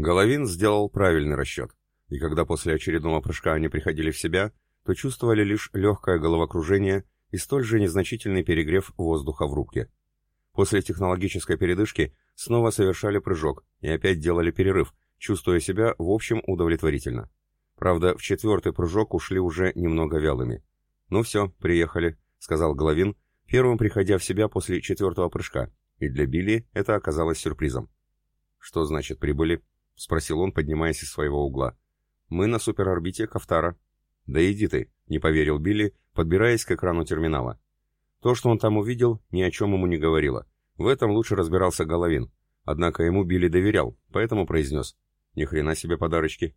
Головин сделал правильный расчет, и когда после очередного прыжка они приходили в себя, то чувствовали лишь легкое головокружение и столь же незначительный перегрев воздуха в рубке. После технологической передышки снова совершали прыжок и опять делали перерыв, чувствуя себя в общем удовлетворительно. Правда, в четвертый прыжок ушли уже немного вялыми. «Ну все, приехали», — сказал Головин, первым приходя в себя после четвертого прыжка, и для Билли это оказалось сюрпризом. «Что значит прибыли?» — спросил он, поднимаясь из своего угла. «Мы на суперорбите Кафтара». «Да иди ты», — не поверил Билли, подбираясь к экрану терминала. То, что он там увидел, ни о чем ему не говорило. В этом лучше разбирался Головин. Однако ему Билли доверял, поэтому произнес. «Ни хрена себе подарочки».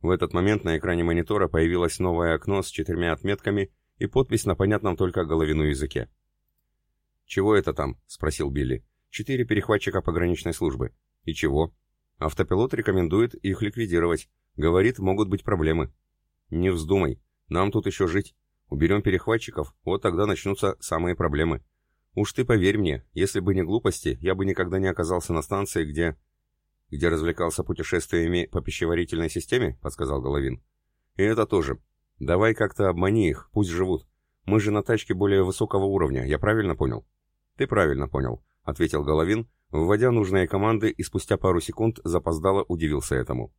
В этот момент на экране монитора появилось новое окно с четырьмя отметками и подпись на понятном только Головину языке. «Чего это там?» — спросил Билли. «Четыре перехватчика пограничной службы». «И чего?» «Автопилот рекомендует их ликвидировать. Говорит, могут быть проблемы». «Не вздумай. Нам тут еще жить. Уберем перехватчиков, вот тогда начнутся самые проблемы. Уж ты поверь мне, если бы не глупости, я бы никогда не оказался на станции, где... Где развлекался путешествиями по пищеварительной системе, подсказал Головин. И это тоже. Давай как-то обмани их, пусть живут. Мы же на тачке более высокого уровня, я правильно понял? Ты правильно понял, ответил Головин, вводя нужные команды и спустя пару секунд запоздало удивился этому.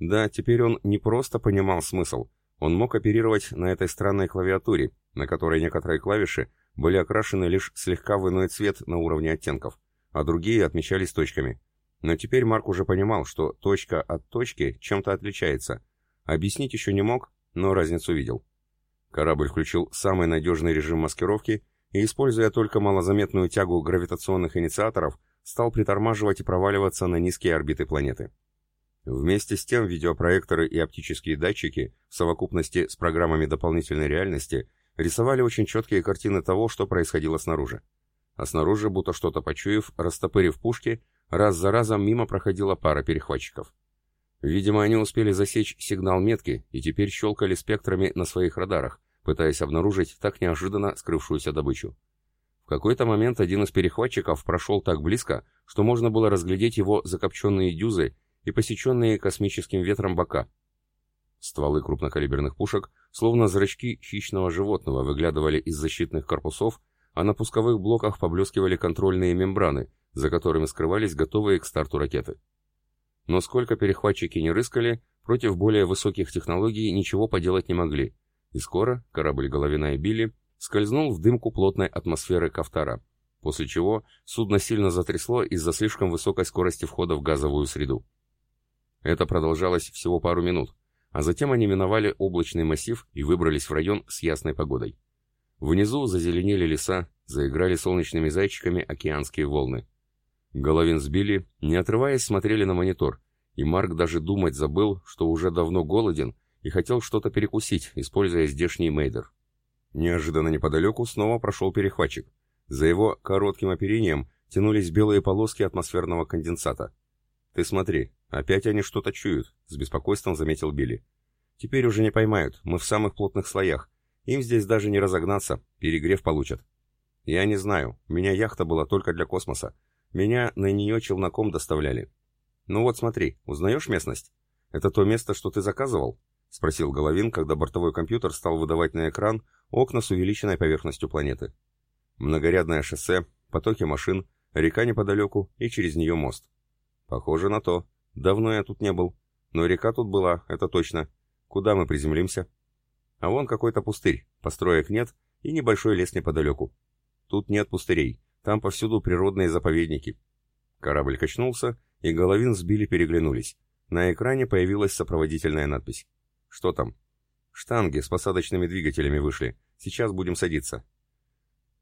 Да, теперь он не просто понимал смысл, он мог оперировать на этой странной клавиатуре, на которой некоторые клавиши были окрашены лишь слегка в иной цвет на уровне оттенков, а другие отмечались точками. Но теперь Марк уже понимал, что точка от точки чем-то отличается. Объяснить еще не мог, но разницу видел. Корабль включил самый надежный режим маскировки и, используя только малозаметную тягу гравитационных инициаторов, стал притормаживать и проваливаться на низкие орбиты планеты. Вместе с тем видеопроекторы и оптические датчики в совокупности с программами дополнительной реальности рисовали очень четкие картины того, что происходило снаружи. А снаружи, будто что-то почуяв, растопырив пушки, раз за разом мимо проходила пара перехватчиков. Видимо, они успели засечь сигнал метки и теперь щелкали спектрами на своих радарах, пытаясь обнаружить так неожиданно скрывшуюся добычу. Какой-то момент один из перехватчиков прошел так близко, что можно было разглядеть его закопченные дюзы и посеченные космическим ветром бока. Стволы крупнокалиберных пушек, словно зрачки хищного животного, выглядывали из защитных корпусов, а на пусковых блоках поблескивали контрольные мембраны, за которыми скрывались готовые к старту ракеты. Но сколько перехватчики не рыскали, против более высоких технологий ничего поделать не могли, и скоро корабль Головина и Билли скользнул в дымку плотной атмосферы Кафтара, после чего судно сильно затрясло из-за слишком высокой скорости входа в газовую среду. Это продолжалось всего пару минут, а затем они миновали облачный массив и выбрались в район с ясной погодой. Внизу зазеленели леса, заиграли солнечными зайчиками океанские волны. Головин сбили, не отрываясь, смотрели на монитор, и Марк даже думать забыл, что уже давно голоден и хотел что-то перекусить, используя здешний мейдер. Неожиданно неподалеку снова прошел перехватчик. За его коротким оперением тянулись белые полоски атмосферного конденсата. «Ты смотри, опять они что-то чуют», — с беспокойством заметил Билли. «Теперь уже не поймают, мы в самых плотных слоях. Им здесь даже не разогнаться, перегрев получат». «Я не знаю, у меня яхта была только для космоса. Меня на нее челноком доставляли». «Ну вот смотри, узнаешь местность? Это то место, что ты заказывал?» — спросил Головин, когда бортовой компьютер стал выдавать на экран окна с увеличенной поверхностью планеты. Многорядное шоссе, потоки машин, река неподалеку и через нее мост. Похоже на то. Давно я тут не был. Но река тут была, это точно. Куда мы приземлимся? А вон какой-то пустырь. Построек нет и небольшой лес неподалеку. Тут нет пустырей. Там повсюду природные заповедники. Корабль качнулся, и Головин сбили переглянулись. На экране появилась сопроводительная надпись. Что там? Штанги с посадочными двигателями вышли. Сейчас будем садиться.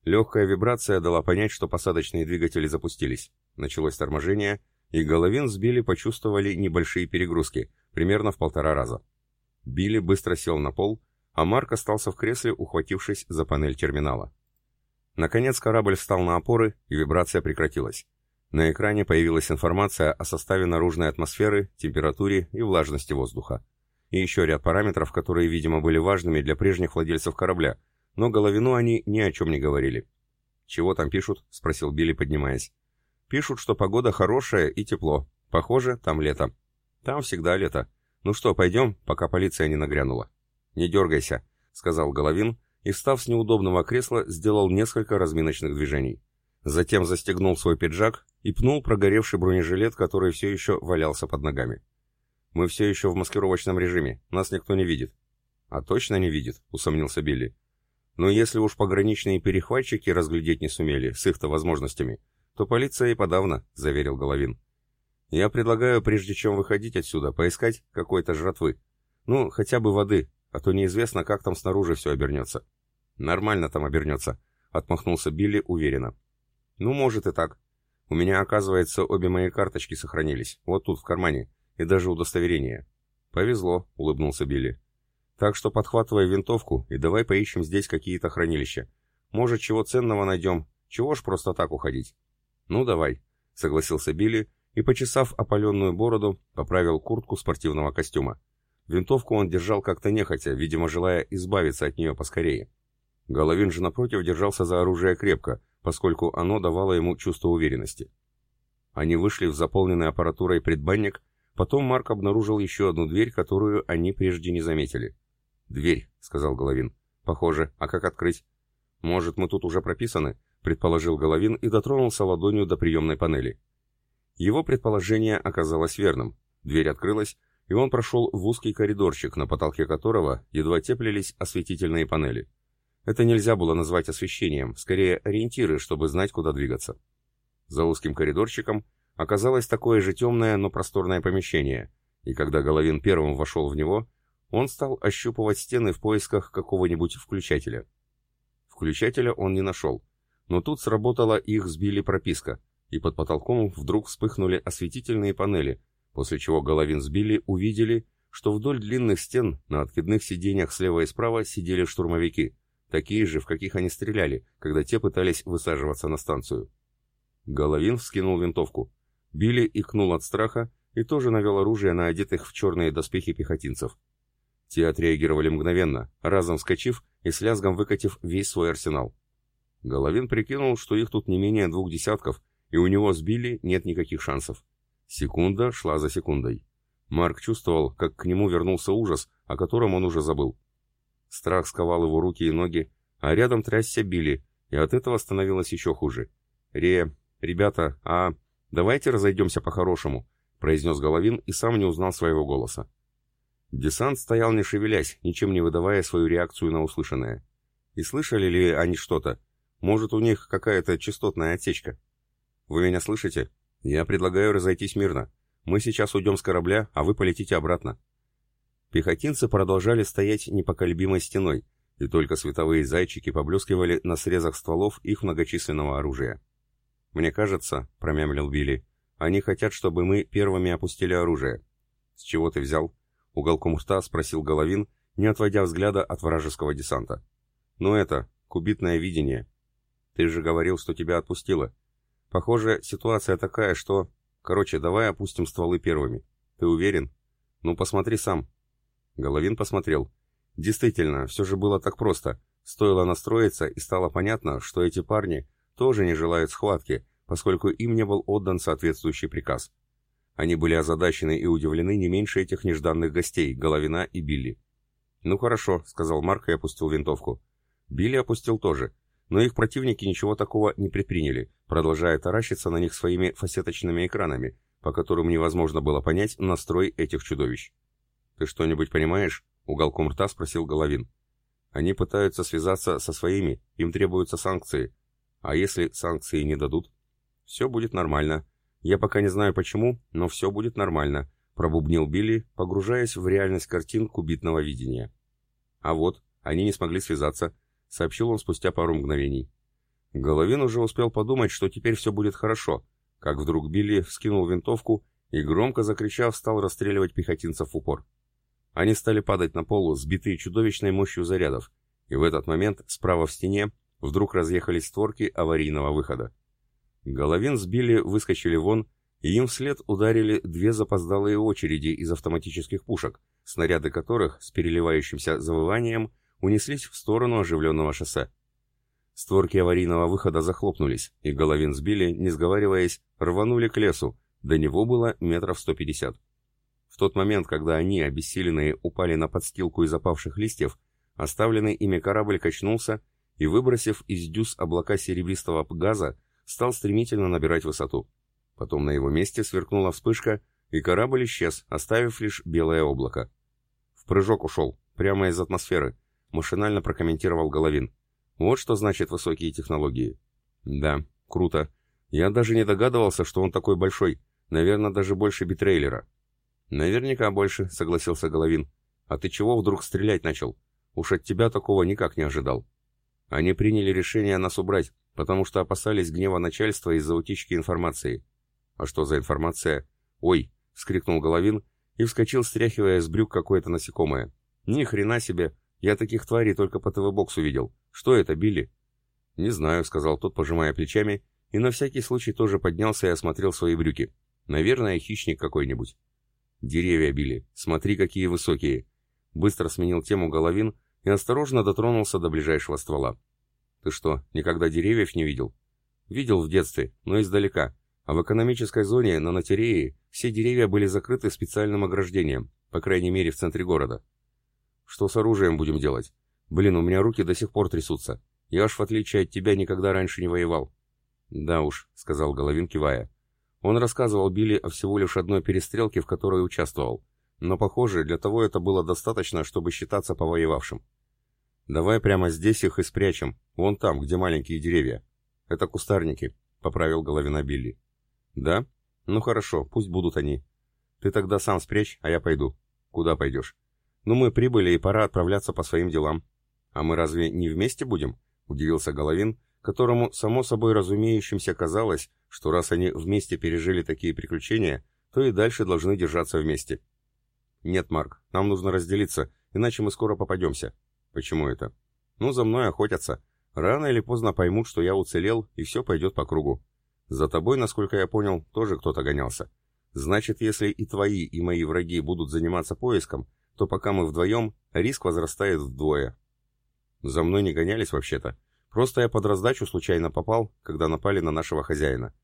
Легкая вибрация дала понять, что посадочные двигатели запустились. Началось торможение, и Головин с Билли почувствовали небольшие перегрузки, примерно в полтора раза. Билли быстро сел на пол, а Марк остался в кресле, ухватившись за панель терминала. Наконец корабль встал на опоры, и вибрация прекратилась. На экране появилась информация о составе наружной атмосферы, температуре и влажности воздуха. И еще ряд параметров, которые, видимо, были важными для прежних владельцев корабля, но Головину они ни о чем не говорили. «Чего там пишут?» — спросил Билли, поднимаясь. Пишут, что погода хорошая и тепло. Похоже, там лето. Там всегда лето. Ну что, пойдем, пока полиция не нагрянула. Не дергайся, сказал Головин и, встав с неудобного кресла, сделал несколько разминочных движений. Затем застегнул свой пиджак и пнул прогоревший бронежилет, который все еще валялся под ногами. «Мы все еще в маскировочном режиме, нас никто не видит». «А точно не видит?» — усомнился Билли. «Но если уж пограничные перехватчики разглядеть не сумели, с их-то возможностями, то полиция и подавно», — заверил Головин. «Я предлагаю, прежде чем выходить отсюда, поискать какой-то жратвы. Ну, хотя бы воды, а то неизвестно, как там снаружи все обернется». «Нормально там обернется», — отмахнулся Билли уверенно. «Ну, может и так. У меня, оказывается, обе мои карточки сохранились, вот тут, в кармане, и даже удостоверение». «Повезло», — улыбнулся Билли. «Так что подхватывай винтовку и давай поищем здесь какие-то хранилища. Может, чего ценного найдем, чего ж просто так уходить?» «Ну, давай», — согласился Билли и, почесав опаленную бороду, поправил куртку спортивного костюма. Винтовку он держал как-то нехотя, видимо, желая избавиться от нее поскорее. Головин же, напротив, держался за оружие крепко, поскольку оно давало ему чувство уверенности. Они вышли в заполненный аппаратурой предбанник, потом Марк обнаружил еще одну дверь, которую они прежде не заметили. «Дверь», — сказал Головин. «Похоже. А как открыть?» «Может, мы тут уже прописаны?» — предположил Головин и дотронулся ладонью до приемной панели. Его предположение оказалось верным. Дверь открылась, и он прошел в узкий коридорчик, на потолке которого едва теплились осветительные панели. Это нельзя было назвать освещением, скорее ориентиры, чтобы знать, куда двигаться. За узким коридорчиком оказалось такое же темное, но просторное помещение, и когда Головин первым вошел в него, он стал ощупывать стены в поисках какого-нибудь включателя. Включателя он не нашел, но тут сработала их сбили прописка, и под потолком вдруг вспыхнули осветительные панели, после чего Головин сбили увидели, что вдоль длинных стен на откидных сиденьях слева и справа сидели штурмовики — такие же, в каких они стреляли, когда те пытались высаживаться на станцию. Головин вскинул винтовку. Билли икнул от страха и тоже навел оружие на одетых в черные доспехи пехотинцев. Те отреагировали мгновенно, разом вскочив и с лязгом выкатив весь свой арсенал. Головин прикинул, что их тут не менее двух десятков, и у него с Билли нет никаких шансов. Секунда шла за секундой. Марк чувствовал, как к нему вернулся ужас, о котором он уже забыл. Страх сковал его руки и ноги, а рядом трясся Билли, и от этого становилось еще хуже. «Ре, ребята, а давайте разойдемся по-хорошему», — произнес Головин и сам не узнал своего голоса. Десант стоял не шевелясь, ничем не выдавая свою реакцию на услышанное. И слышали ли они что-то? Может, у них какая-то частотная отсечка? Вы меня слышите? Я предлагаю разойтись мирно. Мы сейчас уйдем с корабля, а вы полетите обратно. Пехотинцы продолжали стоять непоколебимой стеной, и только световые зайчики поблескивали на срезах стволов их многочисленного оружия. «Мне кажется», — промямлил Билли, — «они хотят, чтобы мы первыми опустили оружие». «С чего ты взял?» — уголком рта спросил Головин, не отводя взгляда от вражеского десанта. «Ну это, кубитное видение. Ты же говорил, что тебя отпустило. Похоже, ситуация такая, что... Короче, давай опустим стволы первыми. Ты уверен? Ну, посмотри сам, Головин посмотрел. Действительно, все же было так просто. Стоило настроиться, и стало понятно, что эти парни тоже не желают схватки, поскольку им не был отдан соответствующий приказ. Они были озадачены и удивлены не меньше этих нежданных гостей, Головина и Билли. «Ну хорошо», — сказал Марк и опустил винтовку. Билли опустил тоже, но их противники ничего такого не предприняли, продолжая таращиться на них своими фасеточными экранами, по которым невозможно было понять настрой этих чудовищ. «Ты что-нибудь понимаешь?» — уголком рта спросил Головин. «Они пытаются связаться со своими, им требуются санкции. А если санкции не дадут?» «Все будет нормально. Я пока не знаю почему, но все будет нормально», — пробубнил Билли, погружаясь в реальность картин кубитного видения. «А вот, они не смогли связаться», — сообщил он спустя пару мгновений. Головин уже успел подумать, что теперь все будет хорошо, как вдруг Билли вскинул винтовку и, громко закричав, стал расстреливать пехотинцев в упор. Они стали падать на полу, сбитые чудовищной мощью зарядов, и в этот момент справа в стене вдруг разъехались створки аварийного выхода. Головин сбили, выскочили вон, и им вслед ударили две запоздалые очереди из автоматических пушек, снаряды которых с переливающимся завыванием унеслись в сторону оживленного шоссе. Створки аварийного выхода захлопнулись, и Головин сбили, не сговариваясь, рванули к лесу, до него было метров сто пятьдесят. В тот момент, когда они, обессиленные, упали на подстилку из опавших листьев, оставленный ими корабль качнулся и, выбросив из дюз облака серебристого газа, стал стремительно набирать высоту. Потом на его месте сверкнула вспышка, и корабль исчез, оставив лишь белое облако. В прыжок ушел, прямо из атмосферы, машинально прокомментировал Головин. Вот что значит высокие технологии. Да, круто. Я даже не догадывался, что он такой большой. Наверное, даже больше битрейлера. Наверняка больше, согласился Головин. А ты чего вдруг стрелять начал? Уж от тебя такого никак не ожидал. Они приняли решение нас убрать, потому что опасались гнева начальства из-за утечки информации. А что за информация? Ой, вскрикнул Головин и вскочил, стряхивая с брюк какое-то насекомое. Ни хрена себе, я таких тварей только по ТВ-боксу видел. Что это, Билли? Не знаю, сказал тот, пожимая плечами, и на всякий случай тоже поднялся и осмотрел свои брюки. Наверное, хищник какой-нибудь. Деревья били. Смотри, какие высокие. Быстро сменил тему Головин и осторожно дотронулся до ближайшего ствола. Ты что, никогда деревьев не видел? Видел в детстве, но издалека. А в экономической зоне на Натерее все деревья были закрыты специальным ограждением, по крайней мере в центре города. Что с оружием будем делать? Блин, у меня руки до сих пор трясутся. Я аж в отличие от тебя никогда раньше не воевал. Да уж, сказал Головин, кивая. Он рассказывал Билли о всего лишь одной перестрелке, в которой участвовал. Но, похоже, для того это было достаточно, чтобы считаться повоевавшим. Давай прямо здесь их и спрячем, вон там, где маленькие деревья. Это кустарники, поправил Головина Билли. Да? Ну хорошо, пусть будут они. Ты тогда сам спрячь, а я пойду. Куда пойдешь? Ну мы прибыли и пора отправляться по своим делам. А мы разве не вместе будем? Удивился Головин, которому само собой разумеющимся казалось, что раз они вместе пережили такие приключения, то и дальше должны держаться вместе. Нет, Марк, нам нужно разделиться, иначе мы скоро попадемся. Почему это? Ну, за мной охотятся. Рано или поздно поймут, что я уцелел, и все пойдет по кругу. За тобой, насколько я понял, тоже кто-то гонялся. Значит, если и твои, и мои враги будут заниматься поиском, то пока мы вдвоем, риск возрастает вдвое. За мной не гонялись вообще-то. Просто я под раздачу случайно попал, когда напали на нашего хозяина.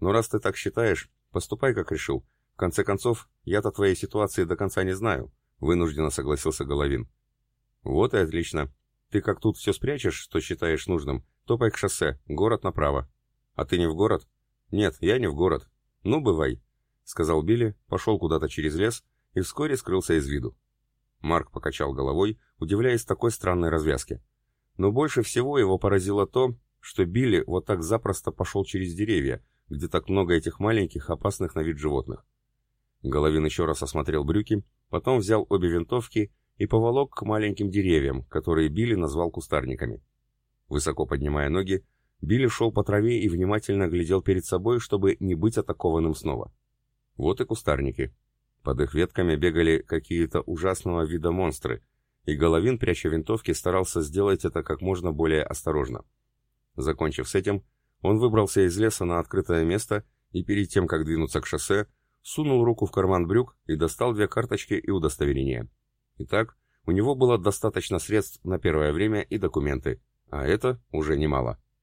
Но раз ты так считаешь, поступай как решил. В конце концов, я-то твоей ситуации до конца не знаю, вынужденно согласился Головин. Вот и отлично. Ты как тут все спрячешь, что считаешь нужным, топай к шоссе, город направо. А ты не в город? Нет, я не в город. Ну, бывай, сказал Билли, пошел куда-то через лес и вскоре скрылся из виду. Марк покачал головой, удивляясь такой странной развязке. Но больше всего его поразило то, что Билли вот так запросто пошел через деревья, где так много этих маленьких, опасных на вид животных. Головин еще раз осмотрел брюки, потом взял обе винтовки и поволок к маленьким деревьям, которые Билли назвал кустарниками. Высоко поднимая ноги, Билли шел по траве и внимательно глядел перед собой, чтобы не быть атакованным снова. Вот и кустарники. Под их ветками бегали какие-то ужасного вида монстры, и Головин, пряча винтовки, старался сделать это как можно более осторожно. Закончив с этим, он выбрался из леса на открытое место и перед тем, как двинуться к шоссе, сунул руку в карман брюк и достал две карточки и удостоверения. Итак, у него было достаточно средств на первое время и документы, а это уже немало.